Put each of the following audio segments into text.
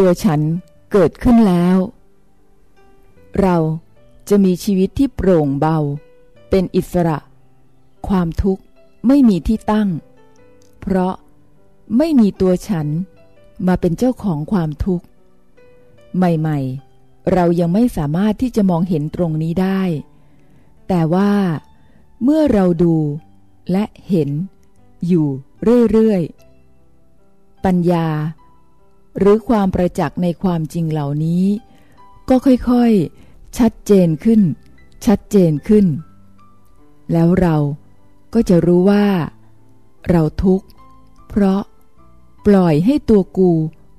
ตัวฉันเกิดขึ้นแล้ว เราจะมีชีวิตที่โปร่งเบา เป็นอิสระ ความทุกข์ไม่มีที่ตั้ง เพราะไม่มีตัวฉันมาเป็นเจ้าของความทุกข์ ใหม่ๆ เรายังไม่สามารถที่จะมองเห็นตรงนี้ได้ แต่ว่าเมื่อเราดูและเห็นอยู่เรื่อยๆ ปัญญา หรือความประจักษ์ในความจริงเหล่านี้ ก็ค่อยๆ ชัดเจนขึ้น ชัดเจนขึ้น แล้วเราก็จะรู้ว่า เราทุกข์ เพราะปล่อยให้ตัวกู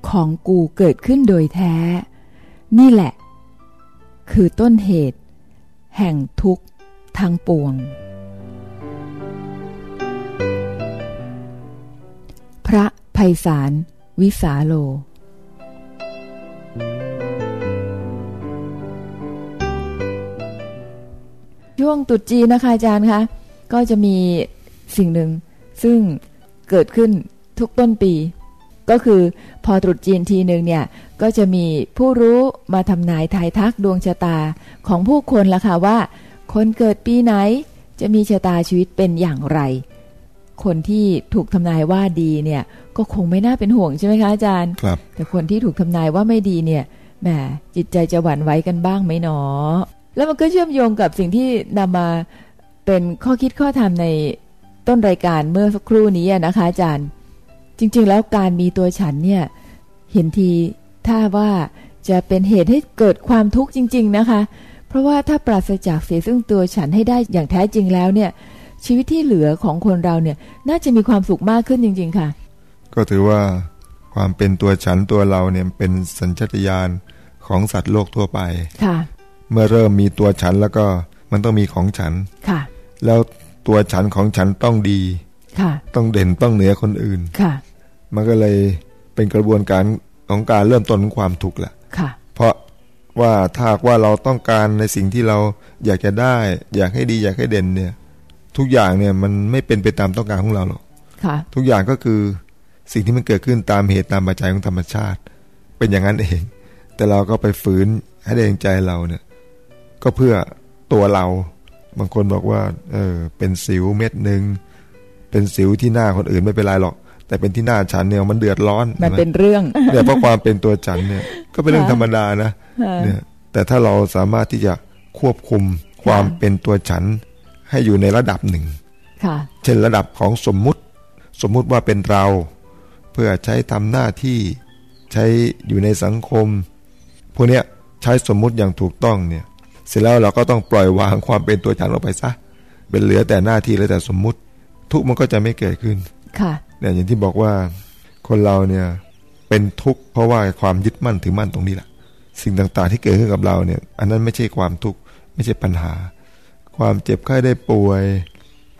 ของกูเกิดขึ้นโดยแท้ นี่แหละ คือต้นเหตุ แห่งทุกข์ทางปวง พระภัยสารวิสาโล ช่วงตรุษจีนนะคะอาจารย์คะก็จะมีสิ่งหนึ่ง ซึ่งเกิดขึ้นทุกต้นปี ก็คือพอตรุษจีนทีหนึ่งเนี่ย ก็จะมีผู้รู้มาทำนายทายทักดวงชะตาของผู้คนละค่ะว่า คนเกิดปีไหนจะมีชะตาชีวิตเป็นอย่างไร คนที่ถูกทำนายว่าดีเนี่ย ก็คงไม่น่าเป็นห่วงใช่ไหมคะอาจารย์ครับแต่คนที่ถูกทำนายว่าไม่ดีเนี่ยแหมจิตใจจะหวั่นไหวกันบ้างไหมหนอ แล้วมันก็เชื่อมโยงกับสิ่งที่นำมาเป็นข้อคิดข้อธรรมในต้นรายการเมื่อสักครู่นี้อะนะคะอาจารย์ จริง ๆ แล้วการมีตัวฉันเนี่ยเห็นทีถ้าว่าจะเป็นเหตุให้เกิดความทุกข์จริง ๆ นะคะ เพราะว่าถ้าปราศจากเสียซึ่งตัวฉันให้ได้อย่างแท้จริงแล้วเนี่ย ชีวิตที่เหลือของคนเราเนี่ย น่าจะมีความสุขมากขึ้นจริง ๆ ค่ะ ก็ถือว่าความเป็นตัวฉันตัวเราเนี่ยเป็นสัญชาตญาณของสัตว์โลกทั่วไปค่ะ เมื่อเริ่มมีตัวฉันแล้วก็มันต้องมีของฉันค่ะ แล้วตัวฉันของฉันต้องดีค่ะ ต้องเด่นต้องเหนือคนอื่นค่ะ มันก็เลยเป็นกระบวนการของการเริ่มต้นของความทุกข์แหละค่ะ เพราะว่าถ้าหากว่าเราต้องการในสิ่งที่เราอยากจะได้ อยากให้ดีอยากให้เด่นเนี่ย ทุกอย่างเนี่ยมันไม่เป็นไปตามต้องการของเราหรอกค่ะทุกอย่างก็คือสิ่งที่มันเกิดขึ้นตามเหตุตามปัจจัยของธรรมชาติ เป็นอย่างนั้นเอง แต่เราก็ไปฝืนให้ได้ใจเราเนี่ย ก็เพื่อตัวเรา บางคนบอกว่า เออ เป็นสิวเม็ดหนึ่งเป็นสิวที่หน้าคนอื่นไม่เป็นไรหรอก แต่เป็นที่หน้าฉันเนี่ยมันเดือดร้อนมันเป็นห็ไหเรื่องเนี่ยเพราะความเป็นตัวฉันเนี่ย ก็เป็นเรื่องธรรมดานะค่ะเนี่ย แต่ถ้าเราสามารถที่จะควบคุมความเป็นตัวฉันให้อยู่ในระดับหนึ่งค่ะเช่นระดับของสมมุติ สมมุติว่าเป็นเรา เพื่อใช้ทำหน้าที่ใช้อยู่ในสังคม พวกเนี้ยใช้สมมุติอย่างถูกต้องเนี่ย เสร็จแล้วเราก็ต้องปล่อยวางความเป็นตัวฉันออกไปซะเป็นเหลือแต่หน้าที่เหลือแต่สมมุติ ทุกข์มันก็จะไม่เกิดขึ้น ค่ะเนี่ยอย่างที่บอกว่าคนเราเนี่ยเป็นทุกข์เพราะว่าความยึดมั่นถือมั่นตรงนี้แหละสิ่งต่างๆที่เกิดขึ้นกับเราเนี่ย อันนั้นไม่ใช่ความทุกข์ไม่ใช่ปัญหา ความเจ็บไข้ได้ป่วย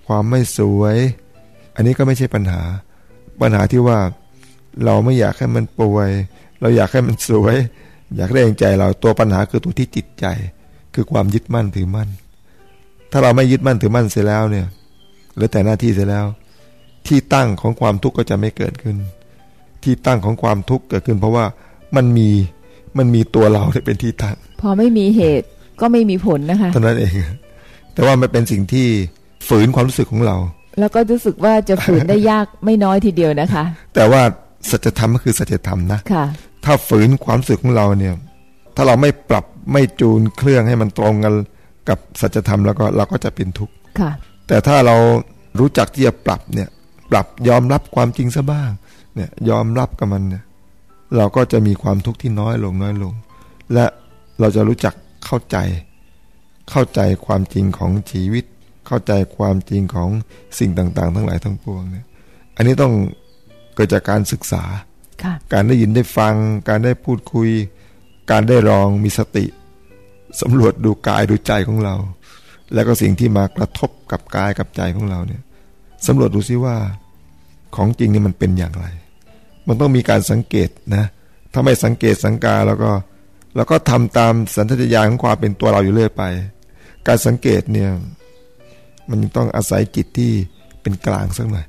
ความไม่สวย อันนี้ก็ไม่ใช่ปัญหา ปัญหาที่ว่าเราไม่อยากให้มันป่วย เราอยากให้มันสวย อยากได้อย่างใจเราตัวปัญหาคือตัวที่จิตใจ คือความยึดมั่นถือมั่น ถ้าเราไม่ยึดมั่นถือมั่นเสียแล้วเนี่ยเหลือแต่หน้าที่เสียแล้ว ที่ตั้งของความทุกข์ก็จะไม่เกิดขึ้น ที่ตั้งของความทุกข์เกิดขึ้น เพราะว่ามันมีมันมีตัวเราที่เป็นที่ตั้ง พอไม่มีเหตุก็ไม่มีผลนะคะเท่านั้นเอง แต่ว่ามันเป็นสิ่งที่ฝืนความรู้สึกของเรา แล้วก็รู้สึกว่าจะฝืนได้ยากไม่น้อยทีเดียวนะคะ แต่ว่าสัจธรรมก็คือสัจธรรมนะค่ะ ถ้าฝืนความรู้สึกของเราเนี่ย ถ้าเราไม่ปรับไม่จูนเครื่องให้มันตรงกันกับสัจธรรมแล้วก็เราก็จะเป็นทุกข์ค่ะแต่ถ้าเรารู้จักที่จะปรับเนี่ย ปรับยอมรับความจริงซะบ้าง เนี่ย ยอมรับกับมันเนี่ยเราก็จะมีความทุกข์ที่น้อยลงน้อยลง และเราจะรู้จักเข้าใจ เข้าใจความจริงของชีวิต เข้าใจความจริงของสิ่งต่าง ๆ ทั้งหลายทั้งปวงเนี่ย อันนี้ต้องเกิดจากการศึกษาค่ะการได้ยินได้ฟัง การได้พูดคุย การได้ลองมีสติสำรวจดูกายดูใจของเรา แล้วก็สิ่งที่มากระทบกับกายกับใจของเราเนี่ยสำรวจดูซิว่าของจริงนี่มันเป็นอย่างไร มันต้องมีการสังเกตนะถ้าไม่สังเกตสังกาแล้วก็แล้วก็ทำตามสัญชาตญาณของความเป็นตัวเราอยู่เรื่อยไป การสังเกตเนี่ยมันต้องอาศัยจิตที่เป็นกลางสักหน่อย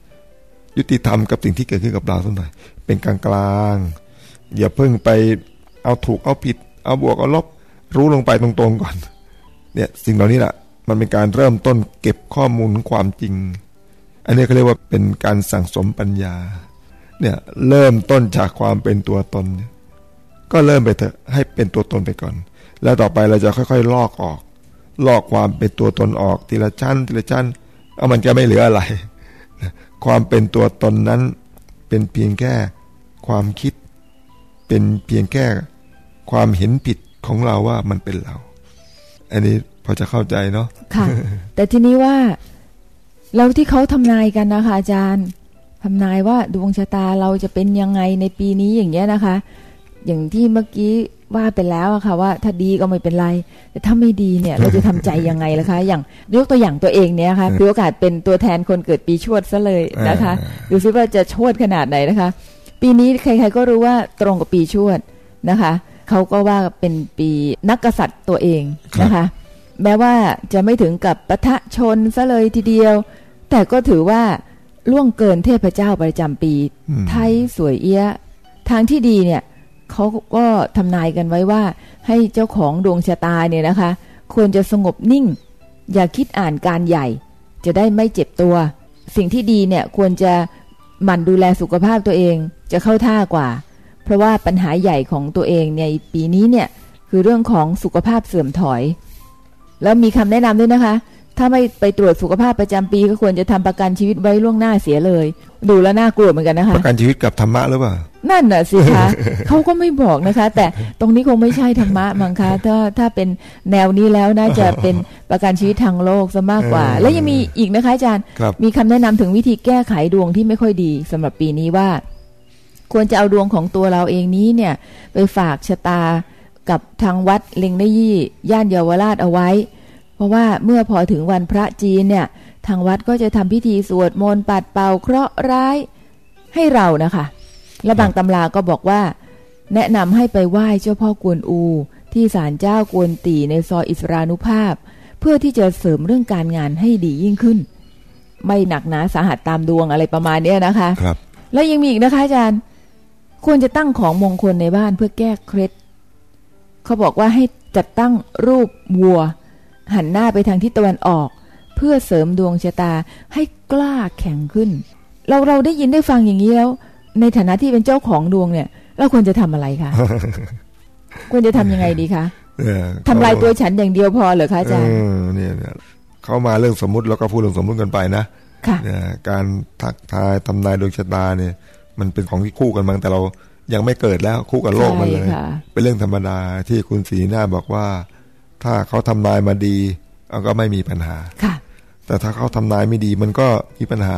ยุติธรรมกับสิ่งที่เกิดขึ้นกับเราสักหน่อยเป็นกลางกลางอย่าเพิ่งไป เอาถูกเอาผิด เอาบวกเอาลบ รู้ลงไปตรงๆก่อน เนี่ยสิ่งเหล่านี้แหละมันเป็นการเริ่มต้นเก็บข้อมูลความจริง อันนี้เขาเรียกว่าเป็นการสั่งสมปัญญา เนี่ยเริ่มต้นจากความเป็นตัวตน ก็เริ่มไปเถอะให้เป็นตัวตนไปก่อน แล้วต่อไปเราจะค่อยๆ ลอกออก ลอกความเป็นตัวตนออกทีละชั้นทีละชั้น เอามันจะไม่เหลืออะไร ความเป็นตัวตนนั้นเป็นเพียงแค่ความคิด เป็นเพียงแค่ ความเห็นผิดของเราว่ามันเป็นเรา อันนี้พอจะเข้าใจเนาะค่ะ แต่ทีนี้ว่าเราที่เขาทำนายกันนะคะ อาจารย์ทำนายว่าดวงชะตาเราจะเป็นยังไงในปีนี้อย่างเงี้ยนะคะ อย่างที่เมื่อกี้ว่าไปแล้วอะค่ะว่าถ้าดีก็ไม่เป็นไร แต่ถ้าไม่ดีเนี่ย เราจะทำใจยังไงล่ะคะ อย่างยกตัวอย่างตัวเองเนี่ยค่ะถือโอกาสเป็นตัวแทนคนเกิดปีชวดซะเลยนะคะดูซิว่าจะชวดขนาดไหนนะคะ ปีนี้ใคร ๆก็รู้ว่าตรงกับปีชวดนะคะ เขาก็ว่าเป็นปีนักกษัตริย์ตัวเองนะคะแม้ว่าจะไม่ถึงกับปะทะชนซะเลยทีเดียว แต่ก็ถือว่าล่วงเกินเทพเจ้าประจำปีอืมไทยสวยเอี้ยะทางที่ดีเนี่ยเขาก็ทำนายกันไว้ว่าให้เจ้าของดวงชะตาเนี่ยนะคะ ควรจะสงบนิ่ง อย่าคิดอ่านการใหญ่ จะได้ไม่เจ็บตัว สิ่งที่ดีเนี่ยควรจะหมั่นดูแลสุขภาพตัวเองจะเข้าท่ากว่า เพราะว่าปัญหาใหญ่ของตัวเองในปีนี้เนี่ยคือเรื่องของสุขภาพเสื่อมถอย แล้วมีคำแนะนำด้วยนะคะ ถ้าไม่ไปตรวจสุขภาพประจำปีก็ควรจะทำประกันชีวิตไว้ล่วงหน้าเสียเลย ดูแล้วน่ากลัวเหมือนกันนะคะ ประกันชีวิตกับธรรมะหรือเปล่า นั่นน่ะสิคะเขาก็ไม่บอกนะคะ แต่ตรงนี้คงไม่ใช่ธรรมะมั้งคะถ้าถ้าเป็นแนวนี้แล้วน่าจะเป็นประกันชีวิตทางโลกซะมากกว่าเออแล้วยังมีอีกนะคะอาจารย์ครับมีคำแนะนำถึงวิธีแก้ไขดวงที่ไม่ค่อยดีสำหรับปีนี้ว่า ควรจะเอาดวงของตัวเราเองนี้เนี่ย ไปฝากชะตากับทางวัดเล็งนยี่ย่านเยาวราชเอาไว้ เพราะว่าเมื่อพอถึงวันพระจีนเนี่ย ทางวัดก็จะทำพิธีสวดมนต์ปัดเป่าเคราะห์ร้ายให้เรานะคะและบางตำราก็บอกว่า แนะนำให้ไปไหว้เจ้าพ่อกวนอู ที่ศาลเจ้ากวนตีในซอยอิสรานุภาพ เพื่อที่จะเสริมเรื่องการงานให้ดียิ่งขึ้น ไม่หนักหนาสาหัสตามดวงอะไรประมาณเนี้ยนะคะ ครับ แล้วยังมีอีกนะคะอาจารย์ ควรจะตั้งของมงคลในบ้านเพื่อแก้เคล็ด เขาบอกว่าให้จัดตั้งรูปวัว หันหน้าไปทางทิศตะวันออก เพื่อเสริมดวงชะตาให้กล้าแข็งขึ้น เราเราได้ยินได้ฟังอย่างนี้แล้ว ในฐานะที่เป็นเจ้าของดวงเนี่ย เราควรจะทำอะไรคะควรจะทำยังไงดีคะเออทำลายตัวฉันอย่างเดียวพอเหรอคะอาจารย์เออเนี่ยเนี่ยเขามาเรื่องสมมุติแล้วก็พูดเรื่องสมมุติกันไปนะค่ะเนี่ยการทักทายทำนายดวงชะตาเนี่ย มันเป็นของที่คู่กันมาตั้งแต่เรายังไม่เกิดแล้วคู่กับโลกมันเลยใช่ค่ะเป็นเรื่องธรรมดาที่คุณศรีหน้าบอกว่า ถ้าเขาทำนายมาดีเอาก็ไม่มีปัญหาค่ะ แต่ถ้าเขาทำนายไม่ดีมันก็มีปัญหา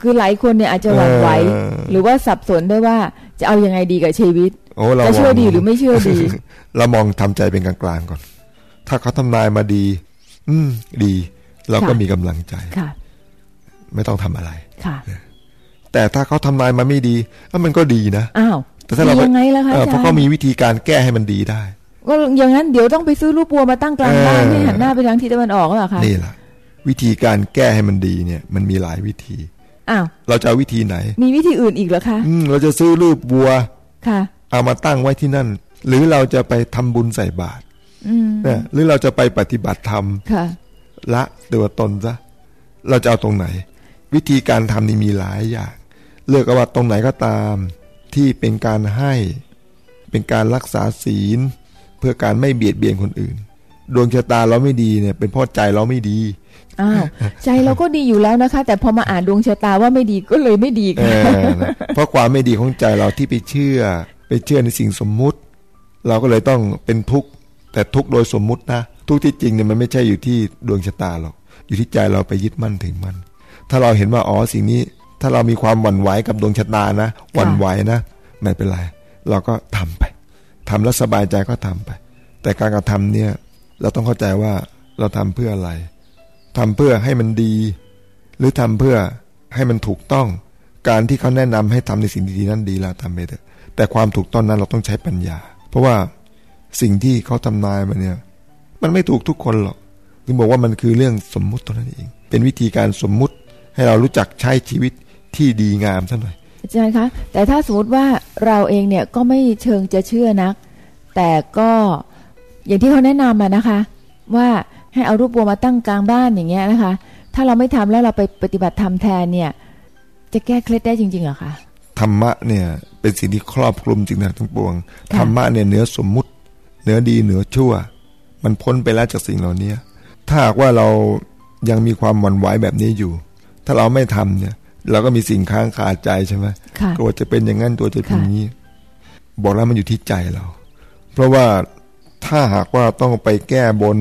คือหลายคนเนี่ยอาจจะหวั่นไหวเออหรือว่าสับสนด้วยว่าจะเอายังไงดีกับชีวิตโอ้เราจะเชื่อมงดีหรือไม่เชื่อดี เรามองทำใจเป็นกลางๆก่อน ถ้าเขาทำนายมาดี อืมดี เราก็ค่ะมีกำลังใจค่ะ ไม่ต้องทำอะไรค่ะ แต่ถ้าเขาทำนายมาไม่ดีอะมันก็ดีนะอ้าวแต่ถ้าเราดียังไงล่ะคะเอออาเพจารราะย์เขามีวิธีการแก้ให้มันดีได้ ก็อย่างนั้นเดี๋ยวต้องไปซื้อรูปปัวมาตั้งกลางบ้านเออให้หันหน้าไปทางทิศตะวันออกหรือเปล่าคะนี่แหละวิธีการแก้ให้มันดีเนี่ยมันมีหลายวิธีอ้าวเราจะเอาวิธีไหน มีวิธีอื่นอีกเหรอคะอืมเราจะซื้อรูปวัวค่ะ เอามาตั้งไว้ที่นั่น หรือเราจะไปทำบุญใส่บาตรอืมเนี่ยหรือเราจะไปปฏิบัติธรรมค่ะละตัวตนซะเราจะเอาตรงไหน วิธีการทำนี่มีหลายอย่าง เลือกเอาว่าตรงไหนก็ตาม ที่เป็นการให้ เป็นการรักษาศีล เพื่อการไม่เบียดเบียนคนอื่น ดวงชะตาเราไม่ดีเนี่ย เป็นเพราะใจเราไม่ดีอ้าวใจเราก็ดีอยู่แล้วนะคะ แต่พอมาอ่านดวงชะตาว่าไม่ดีก็เลยไม่ดีเอค่ะอนะเพราะความไม่ดีของใจเราที่ไปเชื่อ ไปเชื่อในสิ่งสมมุติ เราก็เลยต้องเป็นทุกข์แต่ทุกข์โดยสมมุตินะทุกข์ที่จริงเนี่ยมันไม่ใช่อยู่ที่ดวงชะตาหรอกอยู่ที่ใจเราไปยึดมั่นถึงมัน ถ้าเราเห็นว่าอ๋อสิ่งนี้ ถ้าเรามีความหวั่นไหวกับดวงชะตานะหวั่นไหวนะไม่เป็นไร เราก็ทำไปทำแล้วสบายใจก็ทำไป แต่การกระทำเนี่ย เราต้องเข้าใจว่าเราทำเพื่ออะไรทำเพื่อให้มันดี หรือทำเพื่อให้มันถูกต้อง การที่เขาแนะนำให้ทำในสิ่งดีๆนั้นดีแล้วทำไปเถอะแต่ความถูกต้องนั้นเราต้องใช้ปัญญา เพราะว่าสิ่งที่เขาทำนายมาเนี่ย มันไม่ถูกทุกคนหรอกถึงบอกว่ามันคือเรื่องสมมุติเท่านั้นเอง เป็นวิธีการสมมุติให้เรารู้จักใช้ชีวิต ที่ดีงามซะหน่อยอาจารย์คะแต่ถ้าสมมติว่าเราเองเนี่ยก็ไม่เชิงจะเชื่อนัก แต่ก็อย่างที่เขาแนะนำมานะคะ ว่าให้เอารูปบัวมาตั้งกลางบ้านอย่างเงี้ยนะคะ ถ้าเราไม่ทำแล้วเราไปปฏิบัติธรรมแทนเนี่ย จะแก้เคล็ดได้จริงๆเหรอคะธรรมะเนี่ยเป็นสิ่งที่ครอบคลุมจริงนะทั้งปวงค่ะธรรมะเนี่ยเหนือสมมุติเหนือดีเหนือชั่ว มันพ้นไปแล้วจากสิ่งเหล่านี้ถ้าหากว่าเรายังมีความหวั่นไหวแบบนี้อยู่ ถ้าเราไม่ทำเนี่ย เราก็มีสิ่งค้างคาใจใช่ไหมค่ะกลัวจะเป็นอย่างนั้นตัวจะเป็นค่ะอย่างนี้ บอกแล้วมันอยู่ที่ใจเรา เพราะว่าถ้าหากว่าต้องไปแก้บน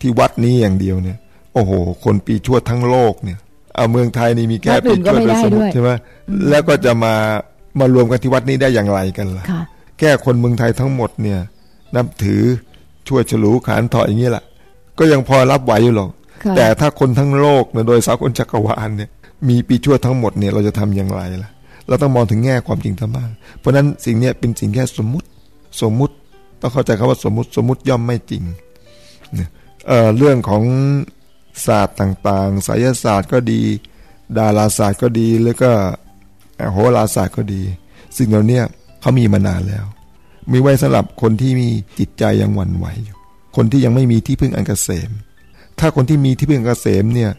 ที่วัดนี้อย่างเดียวเนี่ย โอ้โห คนปีชวดทั้งโลกเนี่ย เอาเมืองไทยนี่มีแค่วัดอื่ปีนชก็วดไม่เป็นได้สมุด้ทวยรใช่ไหมแล้วก็จะมามารวมกันที่วัดนี้ได้อย่างไรกันล่ะค่ะแก้คนเมืองไทยทั้งหมดเนี่ย นับถือช่วยฉลูขานเถาะอย่างนี้แหละก็ยังพอรับไหวอยู่หรอกค่ะแต่ถ้าคนทั้งโลกเนี่ยโดยสากลจักรวาลเนี่ย มีปีชั่วทั้งหมดเนี่ยเราจะทำอย่างไรล่ะ เราต้องมองถึงแง่ความจริงทั้งมากเพราะนั้นสิ่งเนี้ยเป็นสิ่งแค่สมมุติ สมมุติต้องเข้าใจคำว่าสมมุติสมมุติย่อมไม่จริงเเรื่องของศาสตร์ต่างๆไสยศาสตร์ก็ดี ดาราศาสตร์ก็ดีแล้วก็โหราศาสตร์ก็ดี สิ่งเหล่านี้เขามีมานานแล้ว มีไว้สำหรับคนที่มีจิตใจยังหวั่นไหวอยู่คนที่ยังไม่มีที่พึ่งอันเกษม ถ้าคนที่มีที่พึ่งอันเกษมเนี่ย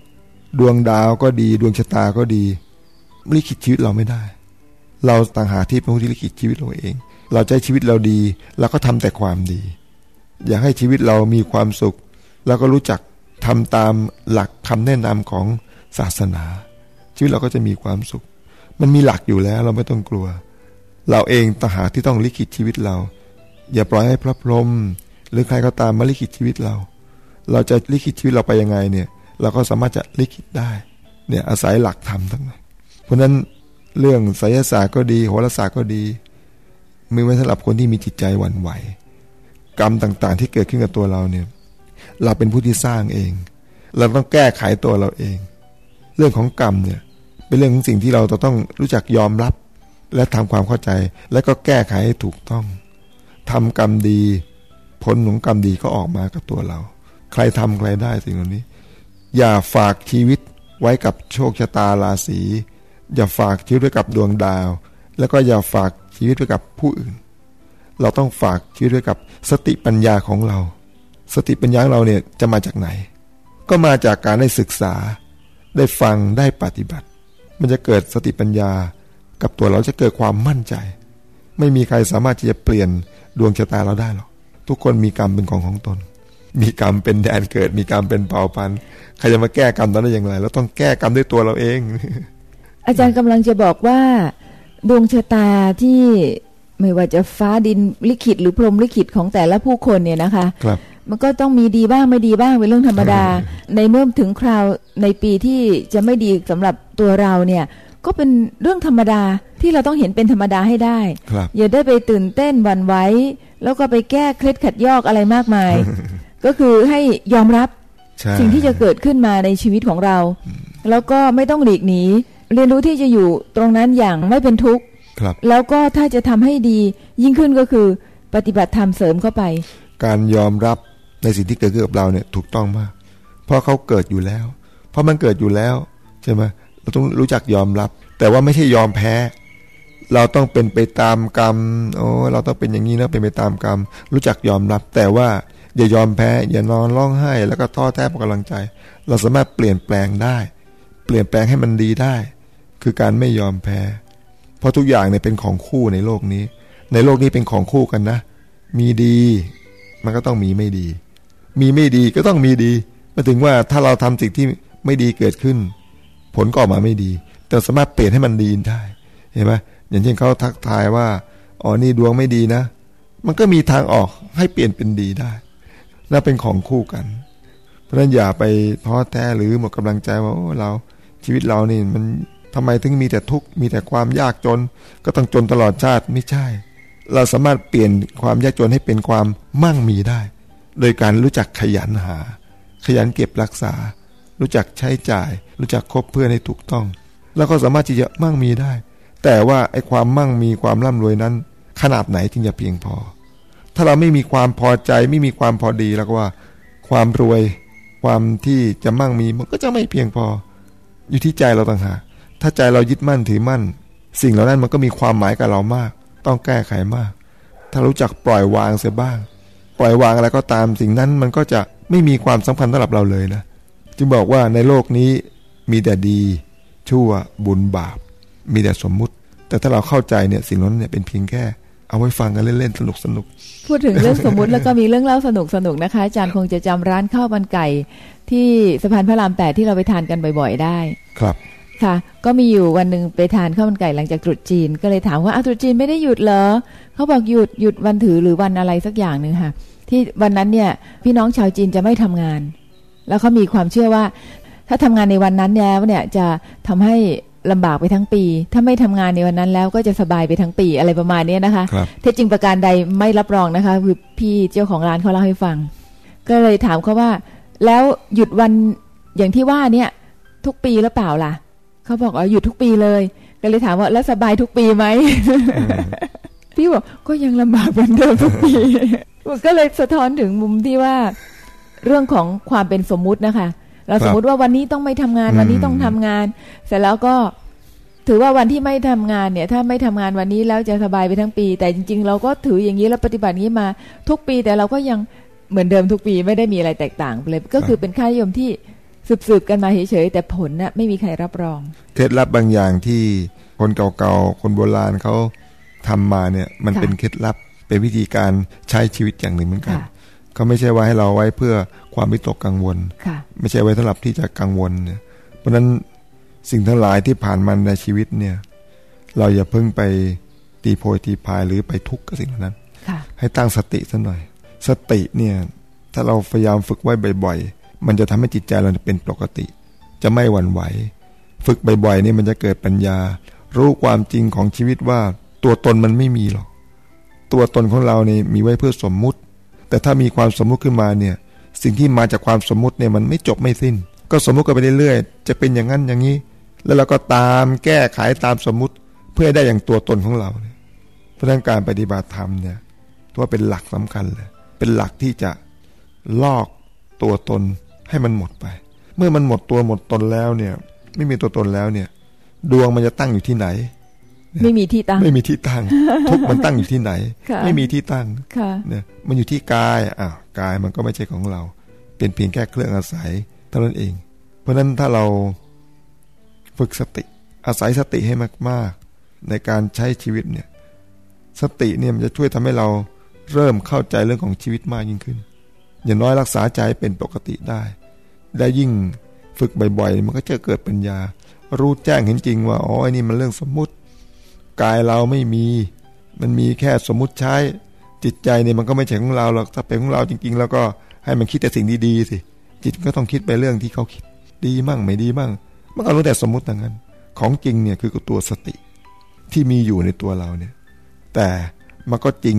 ดวงดาวก็ดี ดวงชะตาก็ดีลิขิตชีวิตเราไม่ได้ เราต่างหากที่เป็นผู้ที่ลิขิตชีวิตเราเอง เราใช้ชีวิตเราดีเราก็ทำแต่ความดี อยากให้ชีวิตเรามีความสุขแล้วก็รู้จักทำตามหลักคำแนะนำของศาสนา ชีวิตเราก็จะมีความสุข มันมีหลักอยู่แล้วเราไม่ต้องกลัว เราเองต่างหากที่ต้องลิขิตชีวิตเรา อย่าปล่อยให้พระพรหมหรือใครก็ตามมาลิขิตชีวิตเรา เราจะลิขิตชีวิตเราไปยังไงเนี่ย เราก็สามารถจะลิขิตได้เนี่ยอาศัยหลักธรรมทั้งนั้นเพราะนั้นเรื่องไสยศาสตร์ก็ดีโหราศาสตร์ก็ดี มีไว้สำหรับคนที่มีจิตใจหวั่นไหว กรรมต่างๆ ที่เกิดขึ้นกับตัวเราเนี่ย เราเป็นผู้ที่สร้างเอง เราต้องแก้ไขตัวเราเอง เรื่องของกรรมเนี่ย เป็นเรื่องของสิ่งที่เราต้องรู้จักยอมรับ และทำความเข้าใจ และก็แก้ไขให้ถูกต้องทำกรรมดี ผลของกรรมดีก็ออกมากับตัวเรา ใครทำใครได้สิ่งเหล่านี้ อย่าฝากชีวิตไว้กับโชคชะตาราศี อย่าฝากชีวิตไว้กับดวงดาว แล้วก็อย่าฝากชีวิตไว้กับผู้อื่น เราต้องฝากชีวิตไว้กับสติปัญญาของเรา สติปัญญาของเราเนี่ยจะมาจากไหน ก็มาจากการได้ศึกษา ได้ฟังได้ปฏิบัติ มันจะเกิดสติปัญญา กับตัวเราจะเกิดความมั่นใจ ไม่มีใครสามารถที่จะเปลี่ยนดวงชะตาเราได้หรอกทุกคนมีกรรมเป็นของของตน มีกรรมเป็นแดนเกิด มีกรรมเป็นเผ่าพันธุ์ใครจะมาแก้กรรมนั้นได้อย่างไรเราต้องแก้กรรมด้วยตัวเราเอง อาจารย์กำลังจะบอกว่าดวงชะตาที่ไม่ว่าจะฟ้าดินลิขิตหรือพรหมลิขิตของแต่ละผู้คนเนี่ยนะคะครับมันก็ต้องมีดีบ้างไม่ดีบ้างเป็นเรื่องธรรมดา ในเมื่อถึงคราวในปีที่จะไม่ดีสำหรับตัวเราเนี่ย ก็เป็นเรื่องธรรมดาที่เราต้องเห็นเป็นธรรมดาให้ได้ครับอย่าได้ไปตื่นเต้นหวั่นไหวแล้วก็ไปแก้เคล็ดขัดยอกอะไรมากมาย ก็คือให้ยอมรับใช่สิ่งที่จะเกิดขึ้นมาในชีวิตของเรา แล้วก็ไม่ต้องหลีกหนีเรียนรู้ที่จะอยู่ตรงนั้นอย่างไม่เป็นทุกข์ครับแล้วก็ถ้าจะทำให้ดียิ่งขึ้นก็คือปฏิบัติธรรมเสริมเข้าไป การยอมรับในสิ่งที่เกิดขึ้นกับเราเนี่ยถูกต้องมาก เพราะเขาเกิดอยู่แล้ว เพราะมันเกิดอยู่แล้วใช่ไหมเราต้องรู้จักยอมรับ แต่ว่าไม่ใช่ยอมแพ้ เราต้องเป็นไปตามกรรมโอ้เราต้องเป็นอย่างนี้นะเป็นไปตามกรรม รู้จักยอมรับ แต่ว่า อย่ายอมแพ้ อย่านอนร้องไห้ แล้วก็ท้อแท้หมดกำลังใจ เราสามารถเปลี่ยนแปลงได้ เปลี่ยนแปลงให้มันดีได้ คือการไม่ยอมแพ้ เพราะทุกอย่างเนี่ยเป็นของคู่ในโลกนี้ ในโลกนี้เป็นของคู่กันนะ มีดี มันก็ต้องมีไม่ดี มีไม่ดีก็ต้องมีดีมาถึงว่าถ้าเราทำสิ่งที่ไม่ดีเกิดขึ้น ผลก็ออกมาไม่ดี แต่สามารถเปลี่ยนให้มันดีได้เห็นไหมอย่างเช่นเขาทักทายว่าอ๋อนี่ดวงไม่ดีนะ มันก็มีทางออกให้เปลี่ยนเป็นดีได้ นั่นเป็นของคู่กัน เพราะฉะนั้นอย่าไปท้อแท้หรือหมดกำลังใจว่าโอ้เราชีวิตเรานี่มันทำไมถึงมีแต่ทุกข์มีแต่ความยากจน ก็ต้องจนตลอดชาติไม่ใช่ เราสามารถเปลี่ยนความยากจนให้เป็นความมั่งมีได้ โดยการรู้จักขยันหา ขยันเก็บรักษา รู้จักใช้จ่าย รู้จักคบเพื่อนให้ถูกต้อง แล้วก็สามารถที่จะมั่งมีได้ แต่ว่าไอ้ความมั่งมีความร่ำรวยนั้น ขนาดไหนถึงจะเพียงพอ ถ้าเราไม่มีความพอใจไม่มีความพอดีแล้วก็ว่า ความรวยความที่จะมั่งมีมันก็จะไม่เพียงพอ อยู่ที่ใจเราต่างหากถ้าใจเรายึดมั่นถือมั่น สิ่งเหล่านั้นมันก็มีความหมายกับเรามาก ต้องแก้ไขมาก ถ้ารู้จักปล่อยวางเสียบ้าง ปล่อยวางอะไรก็ตามสิ่งนั้นมันก็จะไม่มีความสำคัญสำหรับเราเลยนะจึงบอกว่าในโลกนี้มีแต่ดี ชั่วบุญบาป มีแต่สมมุติ แต่ถ้าเราเข้าใจเนี่ยสิ่งนั้นเนี่ยเป็นเพียงแค่ เอาไว้ฟังกันเล่นๆสนุกสนุกพูดถึงเรื่องสมมุติแล้วก็มีเรื่องเล่าสนุกสนุกนะคะ อาจารย์คงจะจำร้านข้าวมันไก่ ที่สะพานพระรามแปดที่เราไปทานกันบ่อย ๆ ได้ ครับค่ะ ก็มีอยู่วันหนึ่งไปทานข้าวมันไก่หลังจากตรุษจีน ก็เลยถามว่าอ้าวตรุษจีนไม่ได้หยุดเหรอเขาบอกหยุดหยุดวันถือหรือวันอะไรสักอย่างหนึ่งค่ะ ที่วันนั้นเนี่ยพี่น้องชาวจีนจะไม่ทำงาน แล้วเขามีความเชื่อว่า ถ้าทำงานในวันนั้นแล้วเนี่ยจะทำให้ ลำบากไปทั้งปี ถ้าไม่ทำงานในวันนั้นแล้วก็จะสบายไปทั้งปีอะไรประมาณเนี้ยนะคะครับเท็จจริงประการใดไม่รับรองนะคะคือพี่เจ้าของร้านเขาเล่าให้ฟัง ก็เลยถามเขาว่า แล้วหยุดวันอย่างที่ว่าเนี่ย ทุกปีหรือเปล่าล่ะเขาบอกอ๋อหยุดทุกปีเลย ก็เลยถามว่าแล้วสบายทุกปีไหมพี่บอกก็ยังลำบากเหมือนเดิมทุกปีก็เลยสะท้อนถึงมุมที่ว่า เรื่องของความเป็นสมมุตินะคะ เราสมมุติว่าวันนี้ต้องไม่ทำงานวันนี้ต้องทำงาน เสร็จแล้วก็ถือว่าวันที่ไม่ทำงานเนี่ย ถ้าไม่ทำงานวันนี้แล้วจะสบายไปทั้งปี แต่จริง ๆ เราก็ถืออย่างนี้แล้วปฏิบัติอย่างนี้มาทุกปี แต่เราก็ยังเหมือนเดิมทุกปีไม่ได้มีอะไรแตกต่างไปเลยก็คือเป็นค่านิยมที่สืบๆกันมาเฉยๆแต่ผลน่ะไม่มีใครรับรอง เคล็ดลับบางอย่างที่คนเก่าๆคนโบราณเขาทำมาเนี่ย มันค่ะเป็นเคล็ดลับเป็นวิธีการใช้ชีวิตอย่างหนึ่งเหมือนกันค่ะ เขาไม่ใช่ว่าให้เราไว้เพื่อความวิตกกังวลค่ะไม่ใช่ไว้สำหรับที่จะกังวลเนี่ย เพราะฉะนั้นสิ่งทั้งหลายที่ผ่านมาในชีวิตเนี่ย เราอย่าเพิ่งไปตีโพยตีพายหรือไปทุกข์กับสิ่งเหล่านั้นค่ะให้ตั้งสติซะหน่อย สติเนี่ย ถ้าเราพยายามฝึกไว้บ่อย ๆ มันจะทำให้จิตใจเราเป็นปกติ จะไม่หวั่นไหว ฝึกบ่อยๆนี่มันจะเกิดปัญญา รู้ความจริงของชีวิตว่า ตัวตนมันไม่มีหรอก ตัวตนของเราเนี่ยมีไว้เพื่อสมมุติ แต่ถ้ามีความสมมุติขึ้นมาเนี่ย สิ่งที่มาจากความสมมุติเนี่ยมันไม่จบไม่สิ้น ก็สมมุติกันไปเรื่อยๆ จะเป็นอย่างนั้นอย่างนี้ แล้วเราก็ตามแก้ไขตามสมมุติเพื่อได้อย่างตัวตนของเราเนี่ยเพราะนั้นการปฏิบัติธรรมเนี่ยถือว่าเป็นหลักสำคัญเลย เป็นหลักที่จะลอกตัวตนให้มันหมดไป เมื่อมันหมดตัวหมดตนแล้วเนี่ย ไม่มีตัวตนแล้วเนี่ย ดวงมันจะตั้งอยู่ที่ไหน ไม่มีที่ตั้ง ไม่มีที่ตั้ง ทุกข์มันตั้งอยู่ที่ไหนค่ะไม่มีที่ตั้งค่ะเนี่ยมันอยู่ที่กายอ้าวกายมันก็ไม่ใช่ของเรา เป็นเพียงแค่เครื่องอาศัยเท่านั้นเอง เพราะฉะนั้นถ้าเราฝึกสติ อาศัยสติให้มาก ๆ ในการใช้ชีวิตเนี่ย สติเนี่ยมันจะช่วยทำให้เราเริ่มเข้าใจเรื่องของชีวิตมากยิ่งขึ้น อย่างน้อยรักษาใจให้เป็นปกติได้ได้ยิ่งฝึกบ่อยๆ มันก็จะเกิดปัญญา รู้แจ้งเห็นจริงว่า อ๋อไอ้นี่มันเรื่องสมมุติ กายเราไม่มี มันมีแค่สมมุติใช้ จิตใจเนี่ยมันก็ไม่ใช่ของเราหรอกถ้าเป็นของเราจริง ๆ แล้วก็ให้มันคิดแต่สิ่งดีๆสิจิตก็ต้องคิดไปเรื่องที่เขาคิดดีมั่งไม่ดีมั่ง มันก็รู้แต่สมมุติต่างกันของจริงเนี่ยคือตัวสติที่มีอยู่ในตัวเราเนี่ย แต่มันก็จริง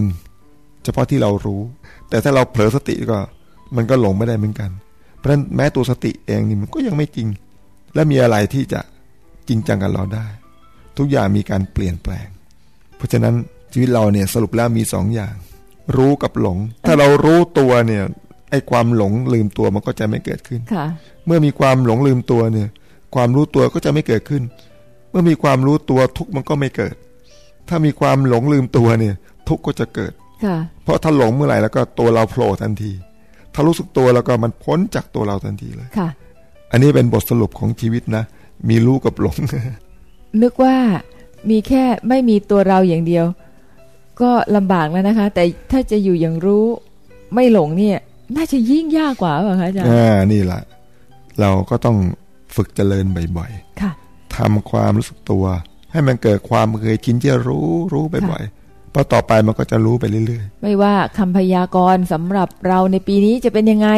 เฉพาะที่เรารู้ แต่ถ้าเราเผลอสติก็ มันก็หลงไม่ได้เหมือนกัน เพราะฉะนั้นแม้ตัวสติเองนี่มันก็ยังไม่จริง และมีอะไรที่จะจริงจังกับเราได้ ทุกอย่างมีการเปลี่ยนแปลง เพราะฉะนั้นชีวิตเราเนี่ยสรุปแล้วมีสองอย่าง รู้กับหลง ถ้าเรารู้ตัวเนี่ยไอ้ความหลงลืมตัวมันก็จะไม่เกิดขึ้นค่ะเมื่อมีความหลงลืมตัวเนี่ย ความรู้ตัวก็จะไม่เกิดขึ้น เมื่อมีความรู้ตัวทุกข์มันก็ไม่เกิด ถ้ามีความหลงลืมตัวเนี่ย ทุกข์ก็จะเกิดค่ะเพราะถ้าหลงเมื่อไหร่แล้วก็ตัวเราโผล่ทันที ถ้ารู้สึกตัวแล้วก็มันพ้นจากตัวเราทันทีเลยค่ะ อันนี้เป็นบทสรุปของชีวิตนะ มีรู้กับหลง นึกว่ามีแค่ไม่มีตัวเราอย่างเดียว ก็ลำบากแล้วนะคะ แต่ถ้าจะอยู่อย่างรู้ไม่หลงเนี่ย น่าจะยิ่งยากกว่าเปล่าคะอาจารย์อ่านี่แหละเราก็ต้องฝึกเจริญบ่อยค่ะๆทำความรู้สึกตัว ให้มันเกิดความเคยชินที่จะรู้รู้บ่อยๆเพราะต่อไปมันก็จะรู้ไปเรื่อยไม่ว่าคำพยากรณ์สำหรับเราในปีนี้จะเป็นยังไง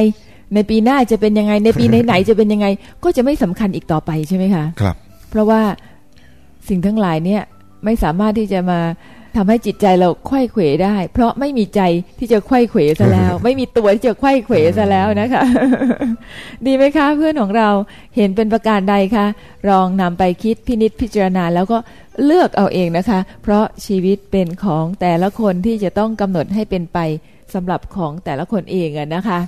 ในปีหน้าจะเป็นยังไง ในปีไหนๆจะเป็นยังไง ก็จะไม่สำคัญอีกต่อไปใช่ไหมคะๆครับ เพราะว่า สิ่งทั้งหลายเนี่ยไม่สามารถที่จะมาทำให้จิตใจเราไขว้เขวได้ เพราะไม่มีใจที่จะไขว้เขวซะแล้ว ไม่มีตัวที่จะไขว้เขวซะแล้วนะคะ ดีไหมคะ เพื่อนของเราเห็นเป็นประการใดคะลองนำไปคิดพินิษพิจารณาแล้วก็เลือกเอาเองนะคะ เพราะชีวิตเป็นของแต่ละคนที่จะต้องกำหนดให้เป็นไปสำหรับของแต่ละคนเองอะนะคะ